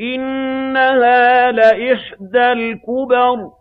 إِنَّهَا لَإِحْدَى الْكُبَرِ.